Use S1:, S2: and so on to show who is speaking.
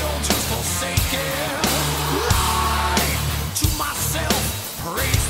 S1: I'll just forsake it. Lie to myself, praise.